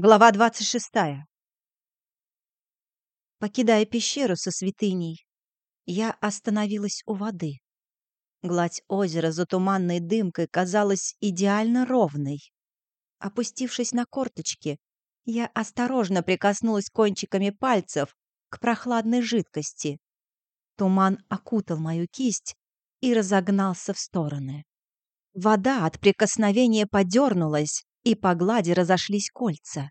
Глава 26. Покидая пещеру со святыней, я остановилась у воды. Гладь озера за туманной дымкой казалась идеально ровной. Опустившись на корточки, я осторожно прикоснулась кончиками пальцев к прохладной жидкости. Туман окутал мою кисть и разогнался в стороны. Вода от прикосновения подернулась, и по глади разошлись кольца.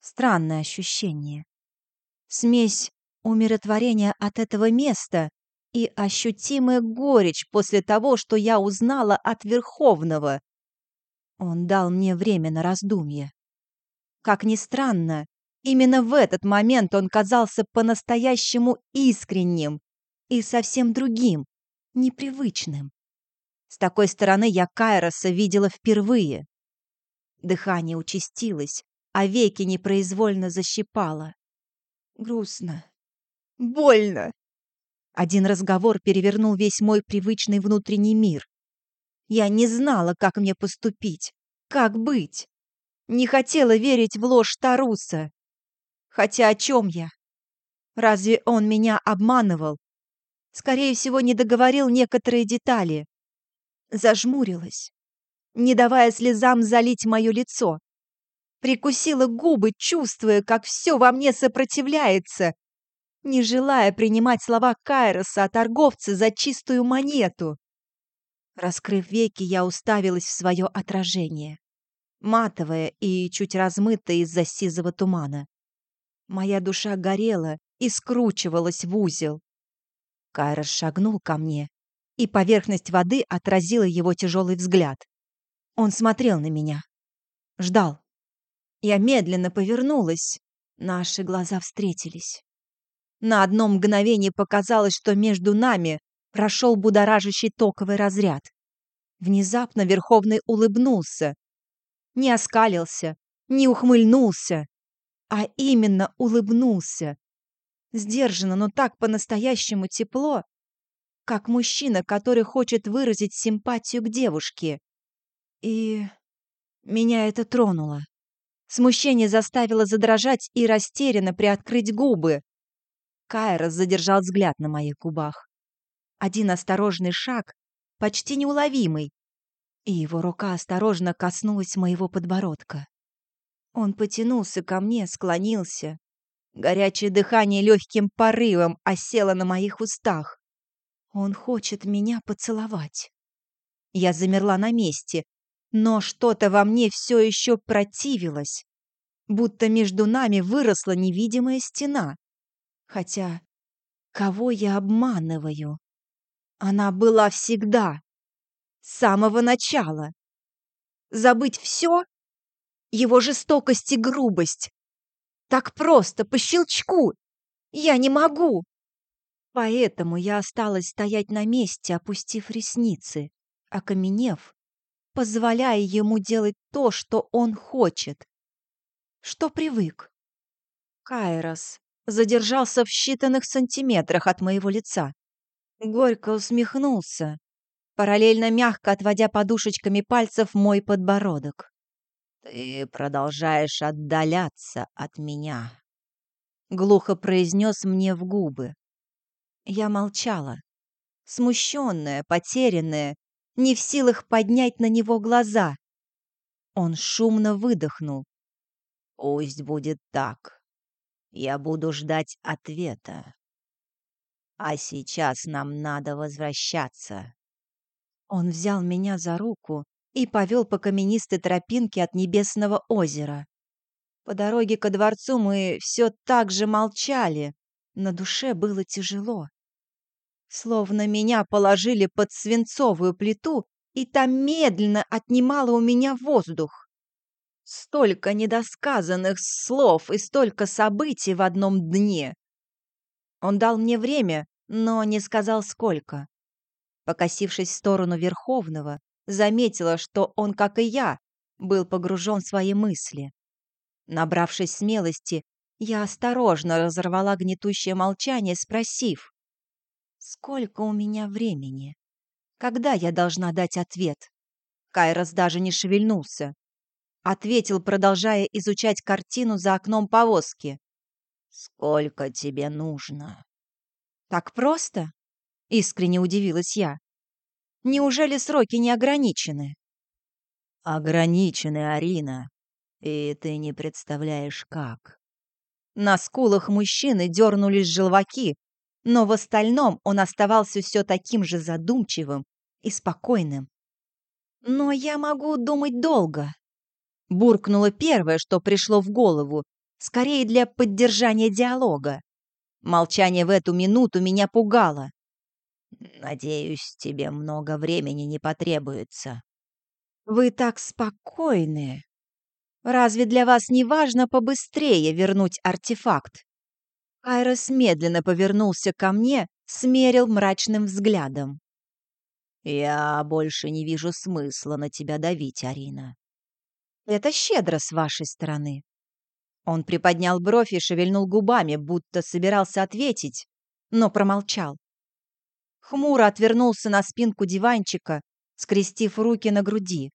Странное ощущение. Смесь умиротворения от этого места и ощутимая горечь после того, что я узнала от Верховного. Он дал мне время на раздумье. Как ни странно, именно в этот момент он казался по-настоящему искренним и совсем другим, непривычным. С такой стороны я Кайроса видела впервые. Дыхание участилось, а веки непроизвольно защипало. Грустно. Больно. Один разговор перевернул весь мой привычный внутренний мир. Я не знала, как мне поступить, как быть. Не хотела верить в ложь Таруса. Хотя о чем я? Разве он меня обманывал? Скорее всего, не договорил некоторые детали. Зажмурилась не давая слезам залить мое лицо. Прикусила губы, чувствуя, как все во мне сопротивляется, не желая принимать слова Кайроса о торговце за чистую монету. Раскрыв веки, я уставилась в свое отражение, матовое и чуть размытое из-за сизого тумана. Моя душа горела и скручивалась в узел. Кайрос шагнул ко мне, и поверхность воды отразила его тяжелый взгляд. Он смотрел на меня. Ждал. Я медленно повернулась. Наши глаза встретились. На одно мгновение показалось, что между нами прошел будоражащий токовый разряд. Внезапно Верховный улыбнулся. Не оскалился, не ухмыльнулся, а именно улыбнулся. Сдержанно, но так по-настоящему тепло, как мужчина, который хочет выразить симпатию к девушке. И меня это тронуло. Смущение заставило задрожать и растерянно приоткрыть губы. Кайрос задержал взгляд на моих губах. Один осторожный шаг, почти неуловимый, и его рука осторожно коснулась моего подбородка. Он потянулся ко мне, склонился. Горячее дыхание легким порывом осело на моих устах. Он хочет меня поцеловать. Я замерла на месте, но что-то во мне все еще противилось, будто между нами выросла невидимая стена. Хотя, кого я обманываю? Она была всегда, с самого начала. Забыть все? Его жестокость и грубость. Так просто, по щелчку. Я не могу. Поэтому я осталась стоять на месте, опустив ресницы, окаменев позволяя ему делать то, что он хочет. Что привык. Кайрос задержался в считанных сантиметрах от моего лица. Горько усмехнулся, параллельно мягко отводя подушечками пальцев мой подбородок. «Ты продолжаешь отдаляться от меня», — глухо произнес мне в губы. Я молчала, смущенная, потерянная, не в силах поднять на него глаза. Он шумно выдохнул. «Пусть будет так. Я буду ждать ответа. А сейчас нам надо возвращаться». Он взял меня за руку и повел по каменистой тропинке от Небесного озера. По дороге ко дворцу мы все так же молчали. На душе было тяжело. Словно меня положили под свинцовую плиту, и там медленно отнимало у меня воздух. Столько недосказанных слов и столько событий в одном дне. Он дал мне время, но не сказал сколько. Покосившись в сторону Верховного, заметила, что он, как и я, был погружен в свои мысли. Набравшись смелости, я осторожно разорвала гнетущее молчание, спросив. Сколько у меня времени? Когда я должна дать ответ? Кайрос даже не шевельнулся. ответил, продолжая изучать картину за окном повозки. «Сколько тебе нужно?» «Так просто?» — искренне удивилась я. «Неужели сроки не ограничены?» «Ограничены, Арина, и ты не представляешь, как». На скулах мужчины дернулись желваки, но в остальном он оставался все таким же задумчивым и спокойным. «Но я могу думать долго», — буркнула первое, что пришло в голову, скорее для поддержания диалога. Молчание в эту минуту меня пугало. «Надеюсь, тебе много времени не потребуется». «Вы так спокойны. Разве для вас не важно побыстрее вернуть артефакт?» Айрос медленно повернулся ко мне, смерил мрачным взглядом. «Я больше не вижу смысла на тебя давить, Арина». «Это щедро с вашей стороны». Он приподнял бровь и шевельнул губами, будто собирался ответить, но промолчал. Хмуро отвернулся на спинку диванчика, скрестив руки на груди.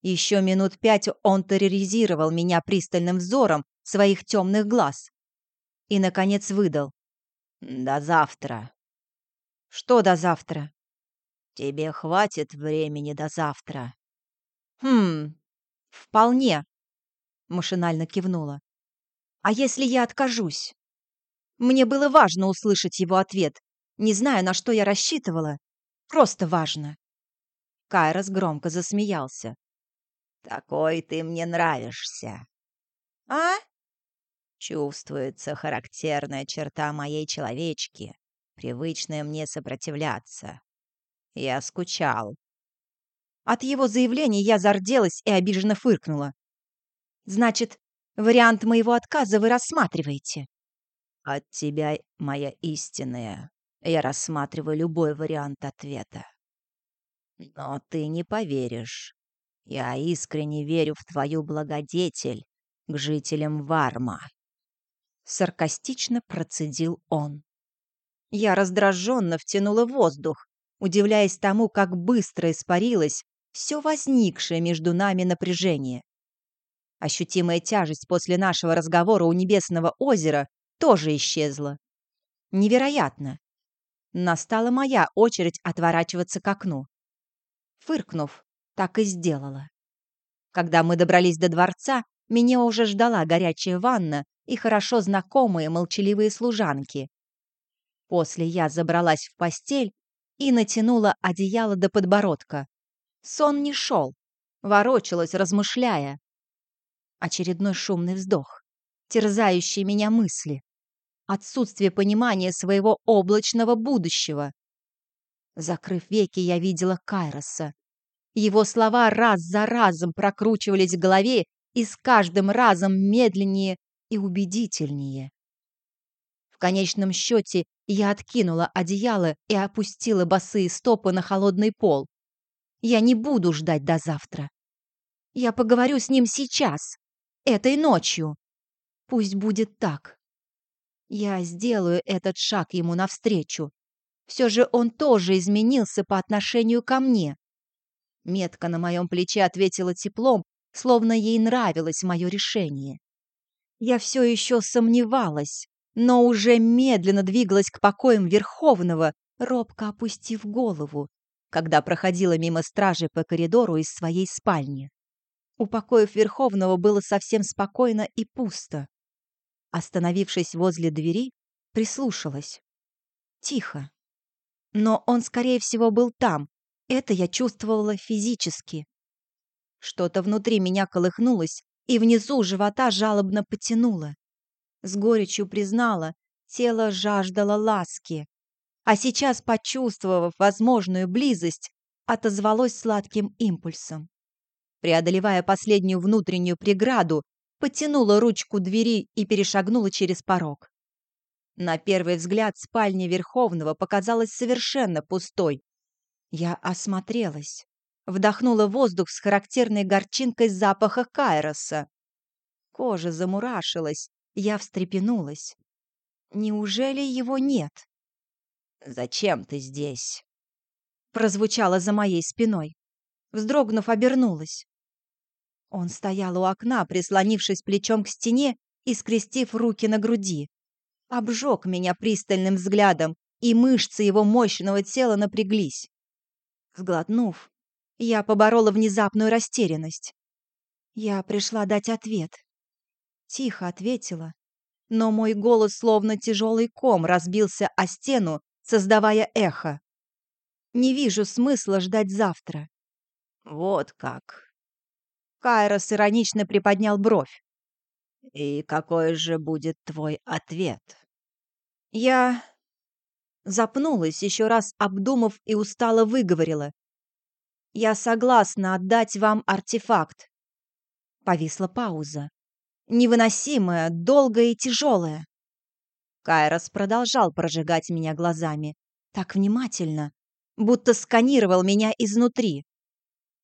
Еще минут пять он терроризировал меня пристальным взором своих темных глаз и, наконец, выдал. «До завтра». «Что до завтра?» «Тебе хватит времени до завтра». «Хм, вполне», — машинально кивнула. «А если я откажусь?» Мне было важно услышать его ответ. Не знаю, на что я рассчитывала. Просто важно. Кайрос громко засмеялся. «Такой ты мне нравишься». «А?» Чувствуется характерная черта моей человечки, привычная мне сопротивляться. Я скучал. От его заявления я зарделась и обиженно фыркнула. «Значит, вариант моего отказа вы рассматриваете?» «От тебя, моя истинная, я рассматриваю любой вариант ответа. Но ты не поверишь. Я искренне верю в твою благодетель к жителям Варма саркастично процедил он. Я раздраженно втянула воздух, удивляясь тому, как быстро испарилось все возникшее между нами напряжение. Ощутимая тяжесть после нашего разговора у Небесного озера тоже исчезла. Невероятно. Настала моя очередь отворачиваться к окну. Фыркнув, так и сделала. Когда мы добрались до дворца, меня уже ждала горячая ванна и хорошо знакомые молчаливые служанки. После я забралась в постель и натянула одеяло до подбородка. Сон не шел, ворочалась, размышляя. Очередной шумный вздох, терзающий меня мысли. Отсутствие понимания своего облачного будущего. Закрыв веки, я видела Кайроса. Его слова раз за разом прокручивались в голове и с каждым разом медленнее и убедительнее. В конечном счете я откинула одеяло и опустила босые стопы на холодный пол. Я не буду ждать до завтра. Я поговорю с ним сейчас, этой ночью. Пусть будет так. Я сделаю этот шаг ему навстречу. Все же он тоже изменился по отношению ко мне. Метка на моем плече ответила теплом, словно ей нравилось мое решение. Я все еще сомневалась, но уже медленно двигалась к покоям Верховного, робко опустив голову, когда проходила мимо стражи по коридору из своей спальни. У покоев Верховного было совсем спокойно и пусто. Остановившись возле двери, прислушалась. Тихо. Но он, скорее всего, был там. Это я чувствовала физически. Что-то внутри меня колыхнулось, и внизу живота жалобно потянуло. С горечью признала, тело жаждало ласки. А сейчас, почувствовав возможную близость, отозвалось сладким импульсом. Преодолевая последнюю внутреннюю преграду, потянула ручку двери и перешагнула через порог. На первый взгляд спальня Верховного показалась совершенно пустой. Я осмотрелась вдохнула воздух с характерной горчинкой запаха кайроса. Кожа замурашилась, я встрепенулась. Неужели его нет? «Зачем ты здесь?» Прозвучало за моей спиной. Вздрогнув, обернулась. Он стоял у окна, прислонившись плечом к стене и скрестив руки на груди. Обжег меня пристальным взглядом, и мышцы его мощного тела напряглись. Сглотнув, я поборола внезапную растерянность. Я пришла дать ответ. Тихо ответила, но мой голос, словно тяжелый ком, разбился о стену, создавая эхо. Не вижу смысла ждать завтра. Вот как. Кайрос иронично приподнял бровь. И какой же будет твой ответ? Я запнулась, еще раз обдумав и устало выговорила. Я согласна отдать вам артефакт. Повисла пауза. Невыносимая, долгая и тяжелая. Кайрос продолжал прожигать меня глазами. Так внимательно, будто сканировал меня изнутри.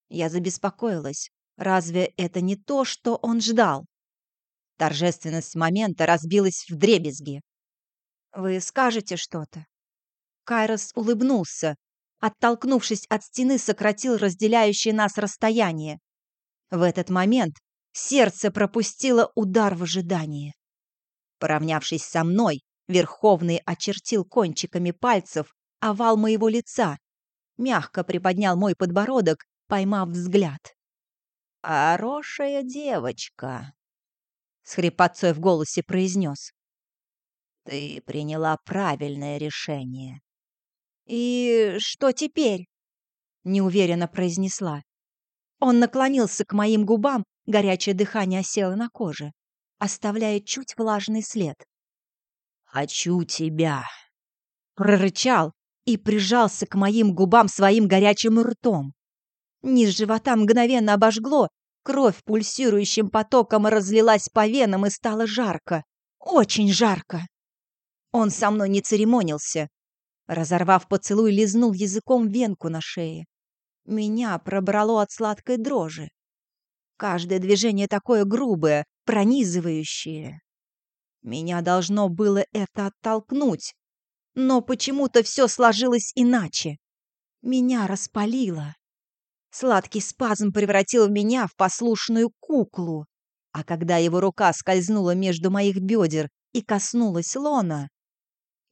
Я забеспокоилась. Разве это не то, что он ждал? Торжественность момента разбилась в дребезги. «Вы скажете что-то?» Кайрос улыбнулся, оттолкнувшись от стены, сократил разделяющее нас расстояние. В этот момент сердце пропустило удар в ожидании. Поравнявшись со мной, Верховный очертил кончиками пальцев овал моего лица, мягко приподнял мой подбородок, поймав взгляд. «Хорошая девочка», — с хрипотцой в голосе произнес. «Ты приняла правильное решение». «И что теперь?» — неуверенно произнесла. Он наклонился к моим губам, горячее дыхание осело на коже, оставляя чуть влажный след. «Хочу тебя!» Прорычал и прижался к моим губам своим горячим ртом. Низ живота мгновенно обожгло, кровь пульсирующим потоком разлилась по венам и стало жарко. Очень жарко. Он со мной не церемонился. Разорвав поцелуй, лизнул языком венку на шее. Меня пробрало от сладкой дрожи. Каждое движение такое грубое, пронизывающее. Меня должно было это оттолкнуть. Но почему-то все сложилось иначе. Меня распалило. Сладкий спазм превратил меня в послушную куклу. А когда его рука скользнула между моих бедер и коснулась лона,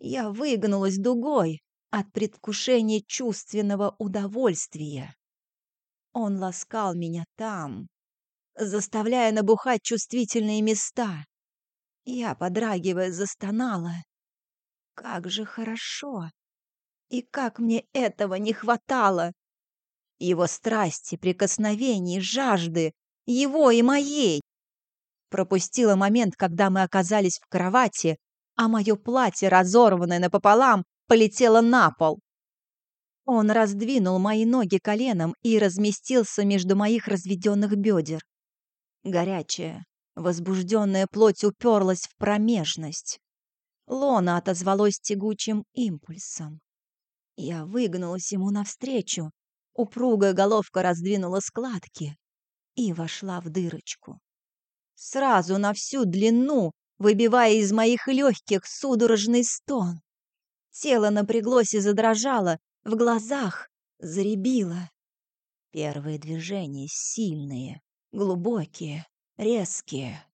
я выгнулась дугой от предвкушения чувственного удовольствия. Он ласкал меня там, заставляя набухать чувствительные места. Я, подрагивая, застонала. Как же хорошо! И как мне этого не хватало! его страсти, прикосновений, жажды, его и моей. Пропустила момент, когда мы оказались в кровати, а мое платье, разорванное напополам, полетело на пол. Он раздвинул мои ноги коленом и разместился между моих разведенных бедер. Горячая, возбужденная плоть уперлась в промежность. Лона отозвалась тягучим импульсом. Я выгнулась ему навстречу, Упругая головка раздвинула складки и вошла в дырочку. Сразу на всю длину, выбивая из моих легких судорожный стон. Тело напряглось и задрожало, в глазах заребило. Первые движения сильные, глубокие, резкие.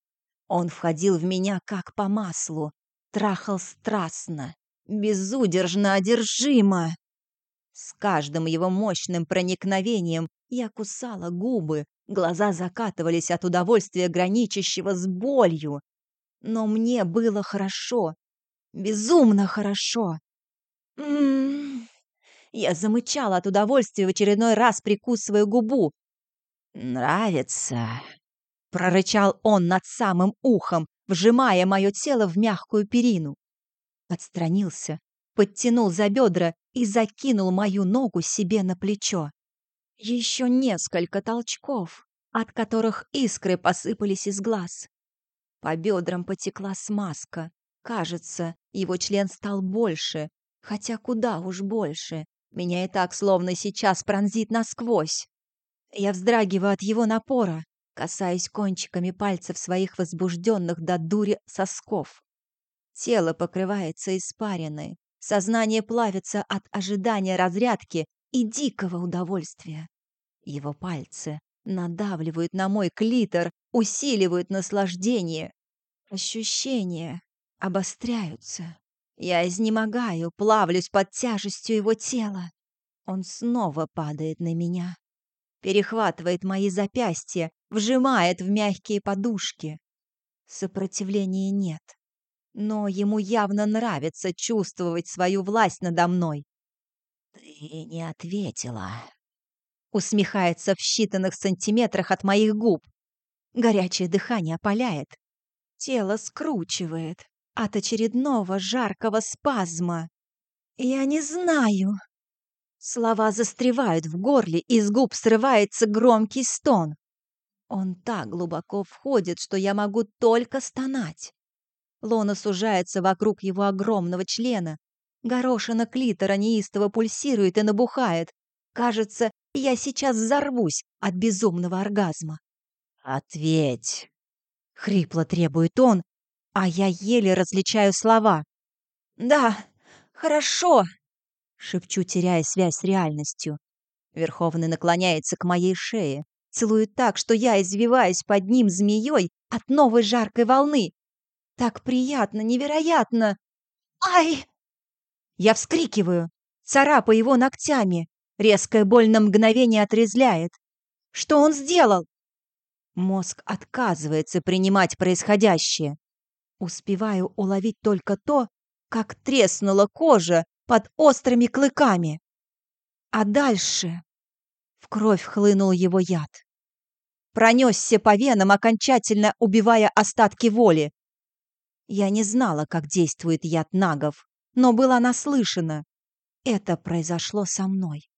Он входил в меня как по маслу, трахал страстно, безудержно одержимо. С каждым его мощным проникновением я кусала губы, глаза закатывались от удовольствия, граничащего с болью. Но мне было хорошо, безумно хорошо. М -м -м. Я замычала от удовольствия в очередной раз, прикусывая губу. «Нравится», — прорычал он над самым ухом, вжимая мое тело в мягкую перину. Отстранился, подтянул за бедра и закинул мою ногу себе на плечо. Еще несколько толчков, от которых искры посыпались из глаз. По бедрам потекла смазка. Кажется, его член стал больше, хотя куда уж больше. Меня и так словно сейчас пронзит насквозь. Я вздрагиваю от его напора, касаясь кончиками пальцев своих возбужденных до дури сосков. Тело покрывается испариной, Сознание плавится от ожидания разрядки и дикого удовольствия. Его пальцы надавливают на мой клитор, усиливают наслаждение. Ощущения обостряются. Я изнемогаю, плавлюсь под тяжестью его тела. Он снова падает на меня, перехватывает мои запястья, вжимает в мягкие подушки. Сопротивления нет, но ему явно нравится чувствовать свою власть надо мной. «Ты не ответила», — усмехается в считанных сантиметрах от моих губ. Горячее дыхание опаляет, тело скручивает от очередного жаркого спазма. Я не знаю. Слова застревают в горле, и с губ срывается громкий стон. Он так глубоко входит, что я могу только стонать. Лона сужается вокруг его огромного члена. Горошина клитора неистово пульсирует и набухает. Кажется, я сейчас взорвусь от безумного оргазма. «Ответь!» — хрипло требует он, а я еле различаю слова. «Да, хорошо!» — шепчу, теряя связь с реальностью. Верховный наклоняется к моей шее, целует так, что я извиваюсь под ним змеей от новой жаркой волны. Так приятно, невероятно! Ай! Я вскрикиваю, царапаю его ногтями. Резкая боль на мгновение отрезляет. Что он сделал? Мозг отказывается принимать происходящее. Успеваю уловить только то, как треснула кожа под острыми клыками. А дальше в кровь хлынул его яд. Пронесся по венам, окончательно убивая остатки воли. Я не знала, как действует яд нагов, но была наслышана. Это произошло со мной.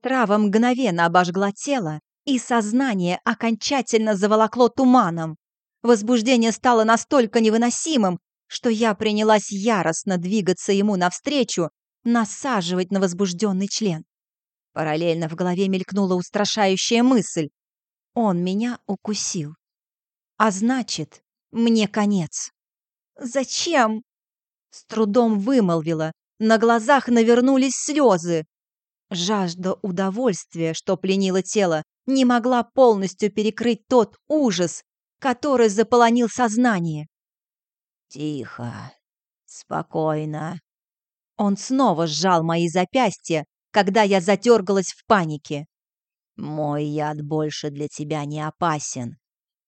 Трава мгновенно обожгла тело, и сознание окончательно заволокло туманом. Возбуждение стало настолько невыносимым, что я принялась яростно двигаться ему навстречу, насаживать на возбужденный член. Параллельно в голове мелькнула устрашающая мысль. Он меня укусил. А значит, мне конец. «Зачем?» С трудом вымолвила. На глазах навернулись слезы. Жажда удовольствия, что пленило тело, не могла полностью перекрыть тот ужас, который заполонил сознание. «Тихо, спокойно». Он снова сжал мои запястья, когда я затергалась в панике. «Мой яд больше для тебя не опасен.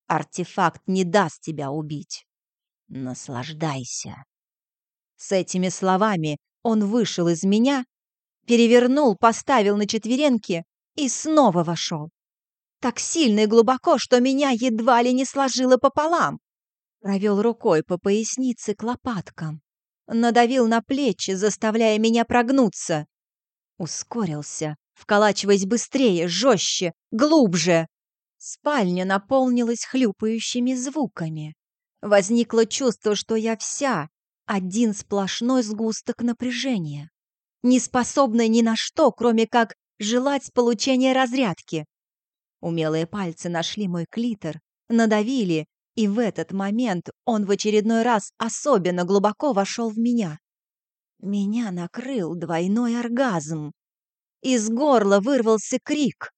Артефакт не даст тебя убить. Наслаждайся». С этими словами он вышел из меня, перевернул, поставил на четвереньки и снова вошел так сильно и глубоко, что меня едва ли не сложило пополам. Провел рукой по пояснице к лопаткам. Надавил на плечи, заставляя меня прогнуться. Ускорился, вколачиваясь быстрее, жестче, глубже. Спальня наполнилась хлюпающими звуками. Возникло чувство, что я вся один сплошной сгусток напряжения, не способная ни на что, кроме как желать получения разрядки. Умелые пальцы нашли мой клитор, надавили, и в этот момент он в очередной раз особенно глубоко вошел в меня. Меня накрыл двойной оргазм. Из горла вырвался крик.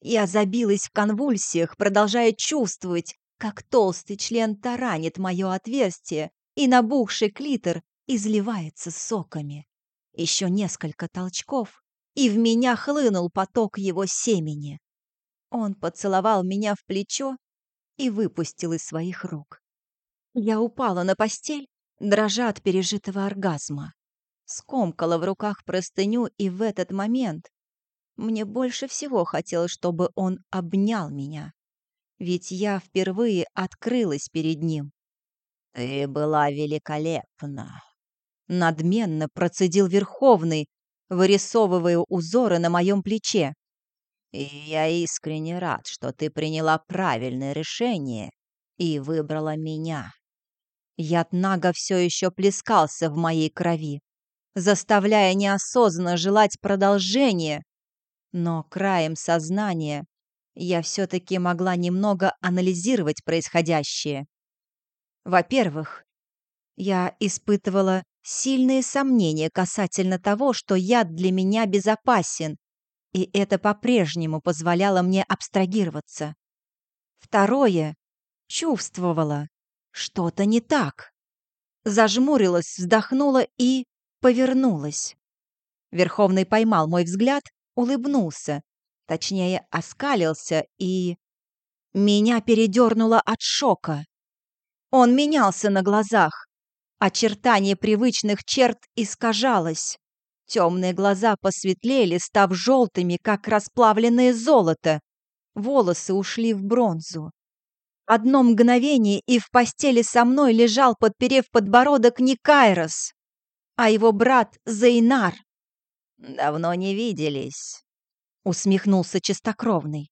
Я забилась в конвульсиях, продолжая чувствовать, как толстый член таранит мое отверстие, и набухший клитор изливается соками. Еще несколько толчков, и в меня хлынул поток его семени. Он поцеловал меня в плечо и выпустил из своих рук. Я упала на постель, дрожа от пережитого оргазма. Скомкала в руках простыню, и в этот момент мне больше всего хотелось, чтобы он обнял меня. Ведь я впервые открылась перед ним. «Ты была великолепна!» Надменно процедил Верховный, вырисовывая узоры на моем плече. И я искренне рад, что ты приняла правильное решение и выбрала меня. Яд Нага все еще плескался в моей крови, заставляя неосознанно желать продолжения. Но краем сознания я все-таки могла немного анализировать происходящее. Во-первых, я испытывала сильные сомнения касательно того, что яд для меня безопасен, и это по-прежнему позволяло мне абстрагироваться. Второе — чувствовала. Что-то не так. Зажмурилась, вздохнула и повернулась. Верховный поймал мой взгляд, улыбнулся, точнее, оскалился и... Меня передернуло от шока. Он менялся на глазах. Очертание привычных черт искажалось. Темные глаза посветлели, став желтыми, как расплавленное золото. Волосы ушли в бронзу. Одно мгновение, и в постели со мной лежал, подперев подбородок, не Кайрос, а его брат Зейнар. «Давно не виделись», — усмехнулся чистокровный.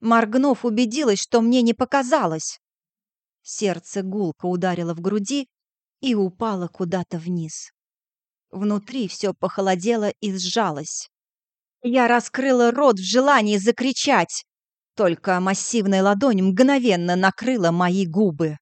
Моргнув, убедилась, что мне не показалось. Сердце гулко ударило в груди и упало куда-то вниз. Внутри все похолодело и сжалось. Я раскрыла рот в желании закричать, только массивная ладонь мгновенно накрыла мои губы.